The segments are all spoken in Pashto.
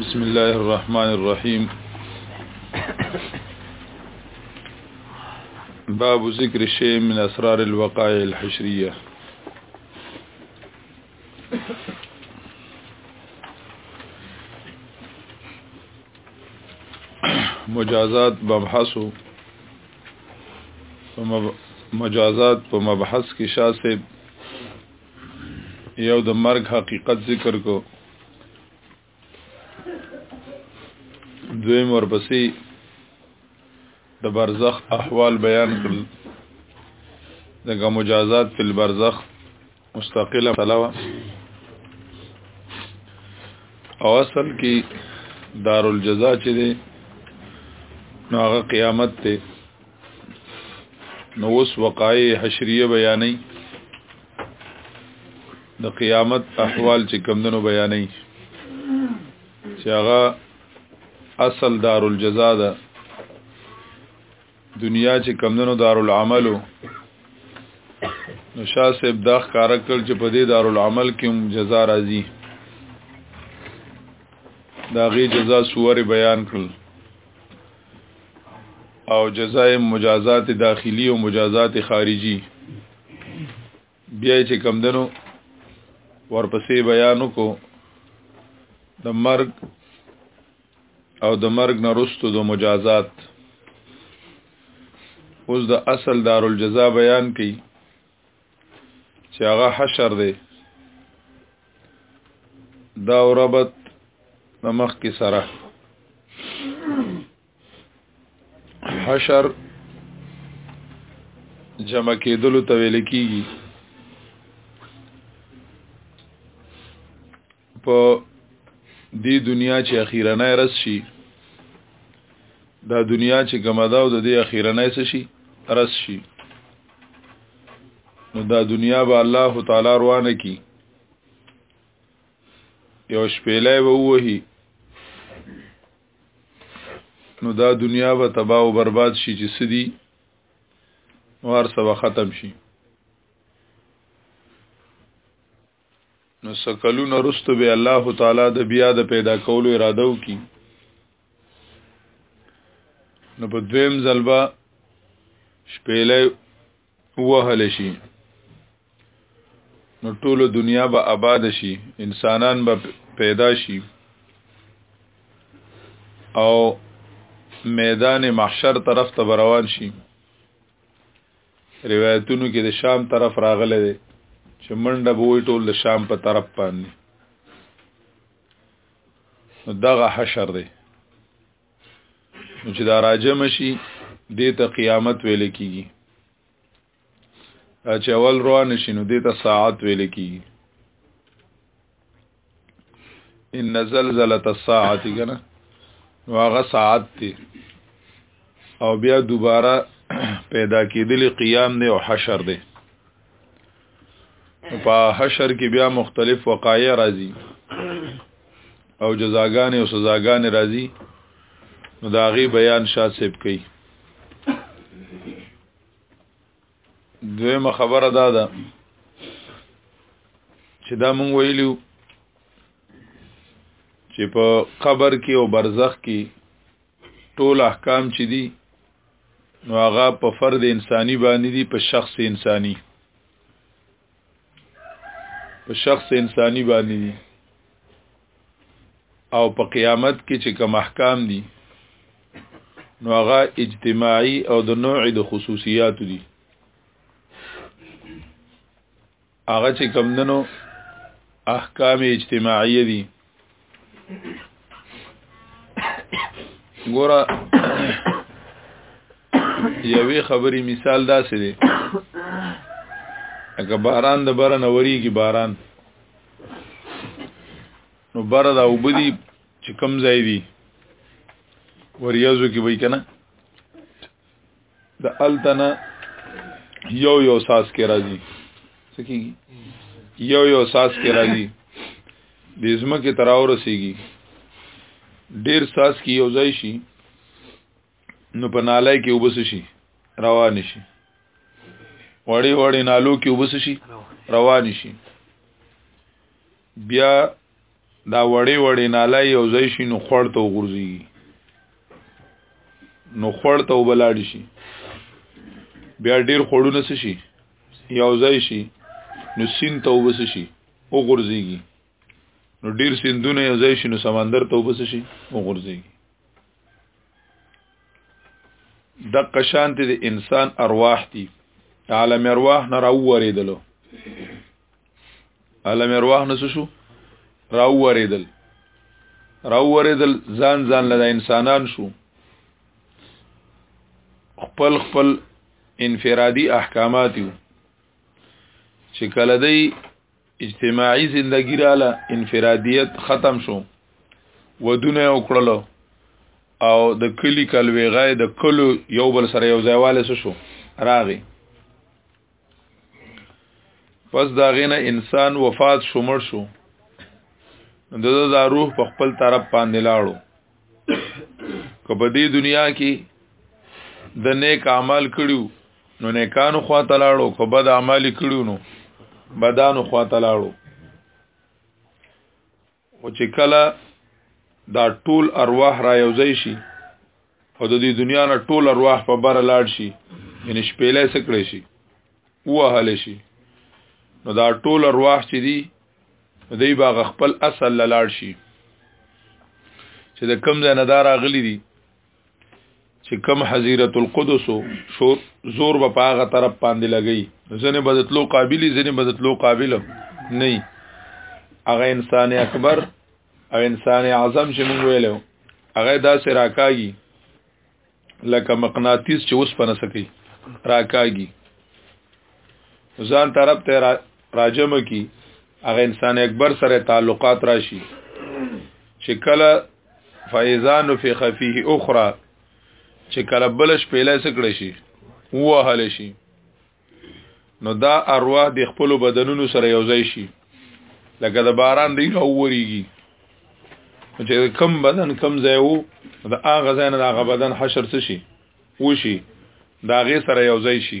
بسم الله الرحمن الرحيم باب ذكر شيء من أسرار الوقائع الحشرية مجازات مبحثو مجازات په مبحث کې شاسه یو د مرګ حقیقت ذکر کو دویم ورپسې د برزخ احوال بیان کړل دغه مجازات په برزخ مستقله مسله وا او اصل کې دارالجزا چې دی نو هغه قیامت ته نو اوس وقایع حشریه بیانې د قیامت احوال چې کمندونو بیانې چې هغه اصل دارالجزا ده دنیا چې کمندونو دارالعمل نو شاه صاحب دا ښکار کړ چې په دې دارالعمل کې هم جزا راځي دا غي جزا سوره بیان کړ او جزاء مجازات داخلي او مجازات خارجي بیا چې کمندونو ورپسې بیانو کو د مرګ او د مرګ نه رستو د مجازات اوس د اصل دارالجزا بیان کړي چې هغه حشر دی دا ربط د مخ کې سره حشر جمع کېدلو ته ویل کېږي په دې دنیا چې اخیرنه رس شي دا دنیا چې ګمدا او د دې اخیرنه څه شي رس شي نو دا دنیا به الله تعالی روانه کی یو شپېلې به وਹੀ نو دا دنیا به تباہ او برباد شي چې سدي وار سبا ختم شي نو سکلونه رستو به الله تعالی د بیا د پیدا کولو اراده وکي نو په دویم ځلبا شپېلې وهل شي نو ټول دنیا به آباد شي انسانان به پیدا شي او میدان محشر طرف ته روان شي روایتونو کې د شام طرف راغلی دی چې منډه به وي ټول د شام په طرف باندې نو دغه حشر دی نو چې دا راجم شي دې ته قیامت ویل کیږي چې اول روان شي نو دې ته ساعت ویل کیږي ان زلزله الساعه کنه نو هغه ساعت دی او بیا دوباره پیدا کېدلی قیام دی او حشر دی په حشر کې بیا مختلف وقایع راځي او جزاګانې او سزاګانې راځي نو دا غي بیان شاسب کوي دویمه خبره دا ده چې دا مونږ ویلو چې په قبر کې او برزخ کې ټول احکام چې دي نو هغه په فرد انساني باندې دي په شخص انساني په شخص انساني باندې دي او په قیامت کې چې کوم احکام دي نو هغه اجتماعي او د نوع د خصوصیات دي هغه چې کوم دنو احکام اجتماعي دي ګوره یوې خبرې مثال داسې دی اګه باران د بره نوريږي باران نو بره دا وبدي چې کم ځای دی وریازو کې وای کنه د التنا یو یو ساس کې راځي سکی یو یو ساس کې راځي د زما کې تراو رسیږي ډیر ساس کې یو ځای شي نو په نالای کې وبس شي روان شي وړي وړي نالو کې وبس شي روان شي بیا دا وړې وړې ناله یو ځای شي نو خړ ته وغورځي نو خړ ته وبلاړ شي بیا ډیر خړونه څه شي یو ځای شي نو سین ته وبس شي وغورځيږي نو ډیر سندونه یو ځای شي نو سمندر ته وبس شي وغورځيږي د قشانت د انسان ارواح دي عالم ارواح نه راوورېدلو علم ارواح نسو شو راو وریدل راو وریدل ځان ځان لدا انسانان شو خپل خپل انفرادي احکامات یو چې کله دی اجتماعي زندگی رااله انفرادیت ختم شو ودونه وکړلو او د کلی کلویغه د کلو یو بل سره یو ځایواله شو راغی پس دا غینه انسان وفات شو مړ شو د دا روح په خپل طرف باندې لاړو که په دې دنیا کې د نیک اعمال کړیو نو نیکانو خوا ته لاړو که بد اعمال کړیو نو بدانو خوا ته لاړو او چې کله دا ټول ارواح را یوځای شي او د دې دنیا نه ټول ارواح په بر لاړ شي یعنی شپېلې سکړې شي وهل شي نو دا ټول ارواح چې دي دوی باغ خپل اصل لاړ شي چې د کم ځای نه دار اغلی دي چې کم حزیرت القدس شو زور به پاغه طرف باندې لګی ځنه بدتلو قابل ځنه بدتلو قابل نه هغه انسان اکبر او انسان اعظم چې موږ ویلو هغه داسې راکاږي لکه مقناطیس چې اوس پنه سکی راکاږي ځان طرف ته را راجم کی هغه انسان اکبر سره تعلقات راشي چې کله فایزان فی خفیه اخرى چې کله بلش پیله سکړی شي وهل شي نو دا ارواح د خپل بدنونو سره یوځای شي لکه د باران دی نو وریږي چې کم بدن کم ځای وو دا هغه ځای نه هغه بدن حشر څه شي وشي دا غي سره یوځای شي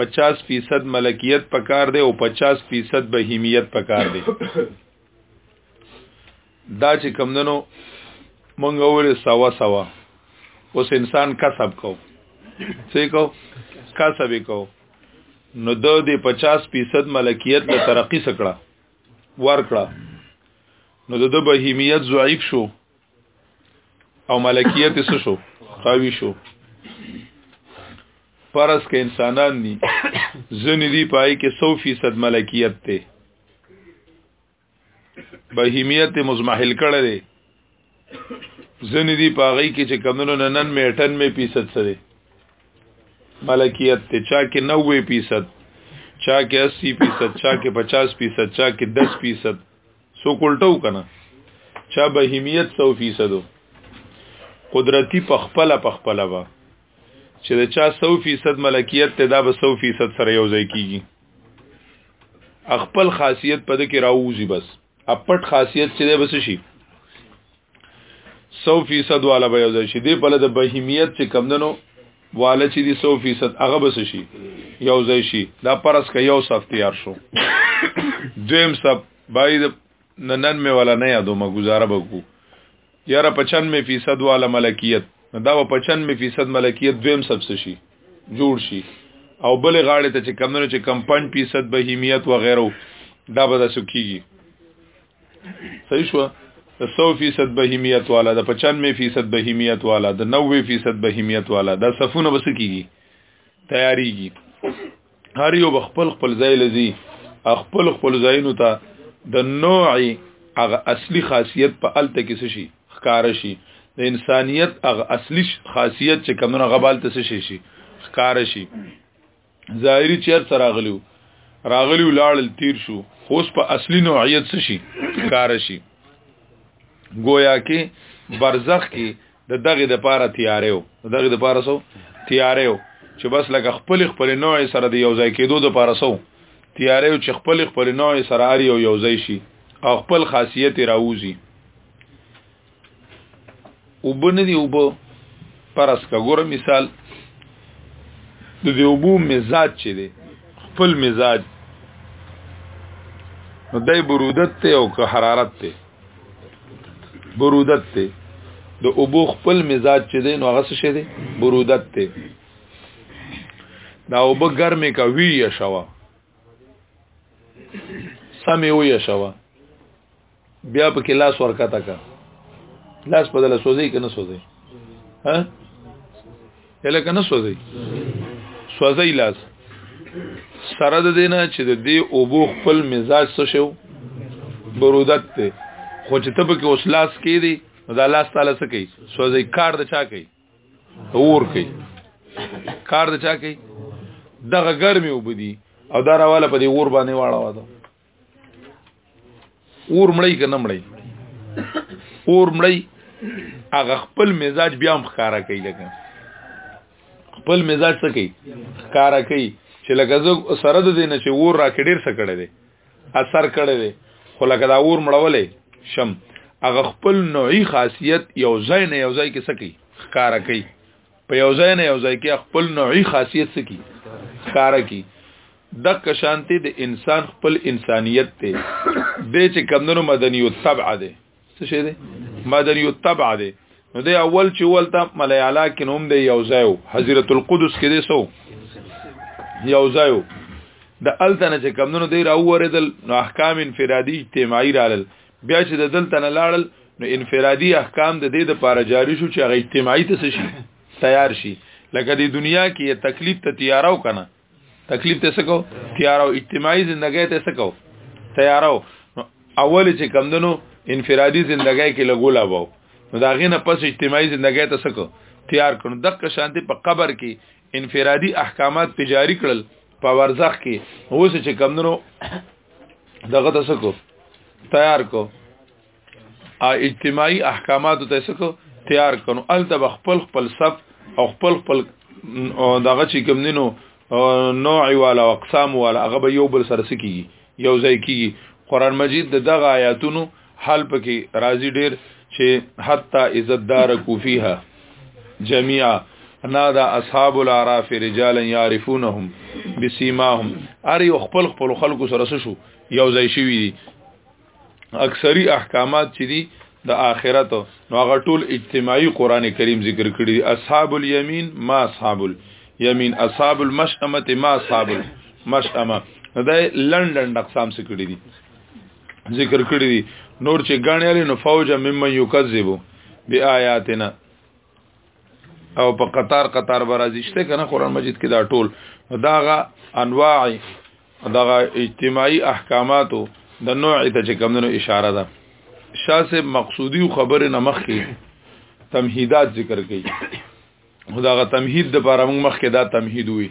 50 فیصد ملکیت پکار دی او 50 فیصد بهیمیت پکار دی دا چې کمندنو مونږ ولې سوا سوا اوس انسان کسب کو څه کو کسب کو نو د دې 50 فیصد ملکیت د ترقی سکړه ورکړه نو د بهیمیت ضعیف شو او ملکیت څه شو خاوی شو پرس کې انسانان دي ځنې دي پای کې 100% ملکیت ته بهیمیت مزمحل کړه دي ځنې دي پاغي کې چې کمونو نن میټن می فیصد سره ملکیت ته چا کې 90% چا کې 80% چا کې 50% چا کې 10% سو کولټو کنه چا بهیمیت 100% قدرتی پخپل پخپل وا چې دا چا 100% ملکیت ته دا به 100% سره یو ځای کیږي خپل خاصیت پد کې راوځي بس اپټ خاصیت چې بس شي سو فیصد والا به یوځای شي دی په لده بهیمیت چې کمدنو والا چې دی سو فیصد هغه بس شي یوځای شي دا پرس کا یو صف تیار شو دویم صف باید نن می والا نه یادو ما گزاره بکو یاره 95 فیصد والا ملکیت دا و 95 فیصد ملکیت دویم صف شي جوړ شي او بل غاړه ته چې کمدنو چې کم 5 فیصد بهیمیت و غیره دا به تاسو کیږي صحیح شو د 100% بهیمیت والا د 95% بهیمیت والا د 90% بهیمیت والا دا صفونه بس کیږي تیاریږي هر یو خپل خپل ځای لذي خپل خپل ځایونو ته د نوع هغه اصلي خاصیت په الته کې شي ښکار شي د انسانیت هغه اصلي خاصیت چې کمونه غبال ته شي شي ښکار شي ظاهری چیر سره راغلیو راغلیو لاړل تیر شو خوس په اصلي نوعیت څه شي کار شي گویا کې برزخ کې د دغه د پاره تیاریو دغه د پاره سو تیاریو چې بس لکه خپل خپل نوع سره د یو ځای کېدو د پاره سو تیاریو چې خپل خپل نوع سره اړ یو یو ځای شي او خپل خاصیت راوځي وب نه دی وب پرس کا ګور مثال د دې وبو مزاج چې دی خپل مزاج نو دای برودت ته او که حرارت ته برودت ته د اوبو خپل مزاج چې دی نو هغه څه شه دی برودت ته دا اوبه ګرمه کا وی یا شوا سمې وی یا شوا بیا په کې لاس ورکاته کا لاس په دله سوځي کنه سوځي ها اله کنه سوځي سوځي لاس سره د دینه چې د دې اوبو خپل مزاج څه شو برودت ته خو چې ته پکې اوس لاس کې دی دا لاس تعالی څه کوي سوځي کار د چا کوي اور کوي کار د چا کوي دغه ګرمي وبدي او دا راواله په دې اور باندې واړه واده اور مړی که نه مړی اور مړی هغه خپل مزاج بیا هم ښکارا کوي لکه خپل مزاج څه کوي ښکارا کوي چې لکه زه سره د دینه چې ور را کډیر څه کړی دی اثر کړی دی خو لکه دا ور مړولې شم هغه خپل نوعي خاصیت یو ځای نه یو ځای کې څه کوي ښکارا کوي په یو ځای نه یو ځای کې خپل نوعي خاصیت سکی ښکار کی د کشانته د انسان خپل انسانیت ته د چې کمندونو مدني او تبع ده څه شه ده مدني او تبع ده نو د اول چې ولته ملای اعلی کې نوم دی یو ځای حضرت القدس کې دی سو یو ځای د التنه چې کمندونو دی راوړل نو احکام انفرادي اجتماعي رالل بیا چې د دلته نه لاړل نو انفرادي احکام د دې د پاره جاری شو چې هغه اجتماعي ته شي تیار شي لکه د دنیا کې تکلیف ته تیاراو کنه تکلیف ته سکو تیاراو اجتماعي ژوندۍ ته سکو تیاراو اول چې کمندنو انفرادي ژوندۍ کې لګولا وو نو دا غینه پس اجتماعي ژوندۍ ته سکو تیار کړو دغه شانتي په قبر کې انفرادي احکامات په جاری کړل په ورزخ کې اوس چې کمندنو دغه تاسو کو تیار کو ا اجتماعي احکامات تاسو کو تیار کړو ال تب خپل خپل صف او خپل خپل دغه چې کمندنو نوع والا او اقسام والا هغه به یو بل سره سکی یو ځای کیږي قران مجید د دغه آیاتونو حال پکې راضی ډیر چې حتا عزت دار کوفیها جميعا نادا اصحاب العراف رجال يعرفونهم بسيماهم ار یو خپل خپل خلکو سره شو یو ځای شوی دي اکثری احکامات چې دي د آخرت نو هغه ټول اجتماعي قران کریم ذکر کړی دي اصحاب الیمین ما اصحاب الیمین اصحاب المشأمه ما اصحاب المشأمه دا لندن اقسام څخه کړی دي ذکر کړی دي نور چې غاڼیاله نو فوج مم یکذبو بیااتنا او په قطار قطار برازشته کنه قران مجید کې دا ټول داغه انواع داغه اجتماعي احکاماتو د نوع ته چې کمونو اشاره ده شاسه مقصودی خبره نمخې تمهیدات ذکر کړي خداغه تمهید د پاره موږ مخکې دا تمهید وي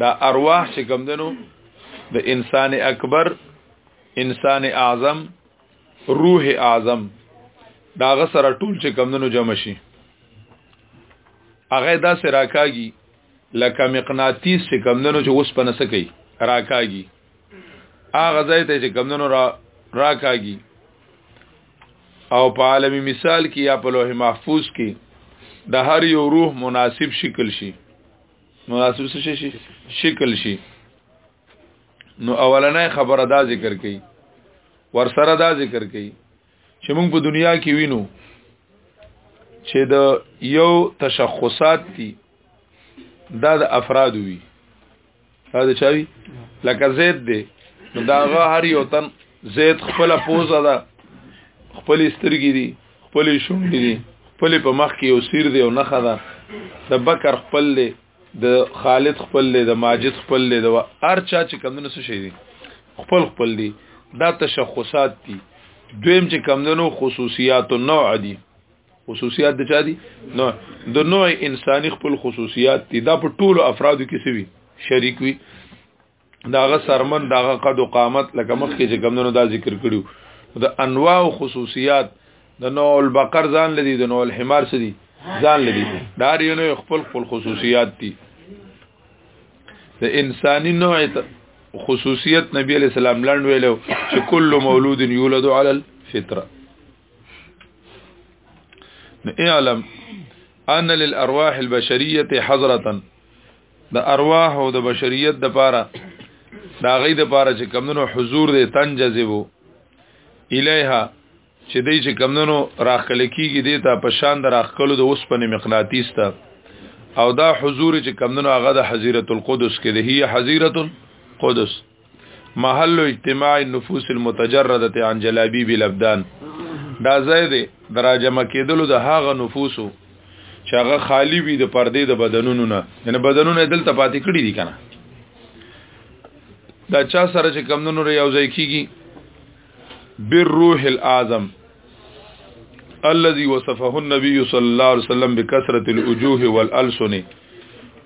دا ارواح چې کوم دنو د انسان اکبر انسان اعظم روح اعظم دا غ سره ټول چې کوم دنو جمع شي هغه دا سره راکاږي لکه مقناطیس چې کوم دنو چې اوس پنس کوي راکاږي هغه ځای ته چې کوم دنو را راکاږي او په عالمی مثال کې یا په لوح محفوظ کې د هر یو روح مناسب شکل شي مناسب څه شي شکل شي نو اولنې خبره دا ذکر کړي ور سره دا ذکر کړي چې موږ په دنیا کې وینو چې د یو تشخصات دي دا د افراد وي دا د چاوي لکه زید دی نو دا غا هر یو تن زید خپل پوزه ده خپل سترګې دي خپل شونډې دي خپل په مخ کې یو سیر دی او نخه ده د بکر خپل دی د خالد خپل دی د ماجد خپل دی د هر چا چې کمونه څه شي دي خپل خپل دي دا تشخصات دي دویم چې کمدنو خصوصیات النوع دي خصوصیات د چا دي نو د نوع انساني خپل خصوصیات دي دا په ټولو افرادو کې سوي شریک وي داغه سرمن داغه قد او قامت لکه مخ کې چې کمونو دا ذکر کړیو د انواع او خصوصیات د نوع البقر ځان لدی د نوع الحمار سدي ځان لدی دا ریونه خپل خپل خصوصیات دي د انساني نوع خصوصیت نبی علیہ السلام لاند ویلو چې کل مولود یولد علی الفطره اعلم ان للارواح البشريه حضرتا د ارواح او د بشریت د پاره دا غي د پاره چې کمونو حضور دې تن جذبو الیها چې دې چې کمونو راخل کیږي دې ته په شان د راخلو د اوسپنې مقناطیس ته او دا حضور چې کمونو هغه د حزیرت القدس کې ده هي حزیرت القدس محل اجتماع النفوس المتجرده عن جلابی بالابدان دا ځای دی دراجمه کېدلو د هغه نفوسو چې هغه خالی وي د پردې د بدنونو نه یعنی بدنونه دلته پاتې کړی دي کنه دا چا سره چې کمونو لري یو ځای کیږي بر روح الاعظم الذي وصفه النبي صلى الله عليه وسلم بكثرة الوجوه والالسن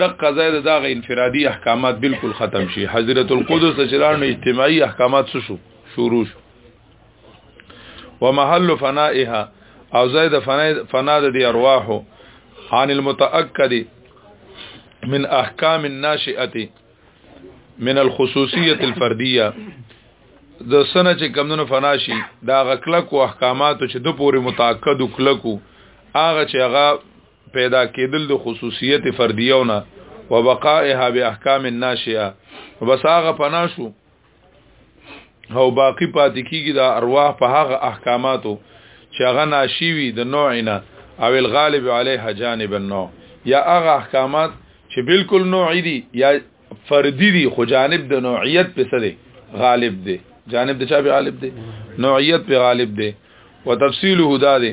د قضای د دغه انفرادي احکامات بالکل ختم شي حضرت القدس چرانو اجتماعي احکامات شو شروع شو ومحل فنائها او زید فنا فنا د ارواح عن المتاكد من احکام الناشئه من الخصوصيه الفرديه د سنه چې کمونو فنا شي دا غکلک او احکامات چې د پوري متاکد کلکو هغه چې هغه پیدا کېدل د خصوصیت فردیونه وبقائها باحکام الناشئه وبساغه پناشو او باقی پاتې کیږي د ارواح په هغه احکاماتو چې هغه ناشي وي د نوعنا او الغالب علیها جانب النوع یا هغه احکامات چې بالکل نوعي دي یا فردي دي خو جانب د نوعیت په سره غالب دي جانب د چا به غالب دي نوعیت په غالب دي وتفصیله دا دي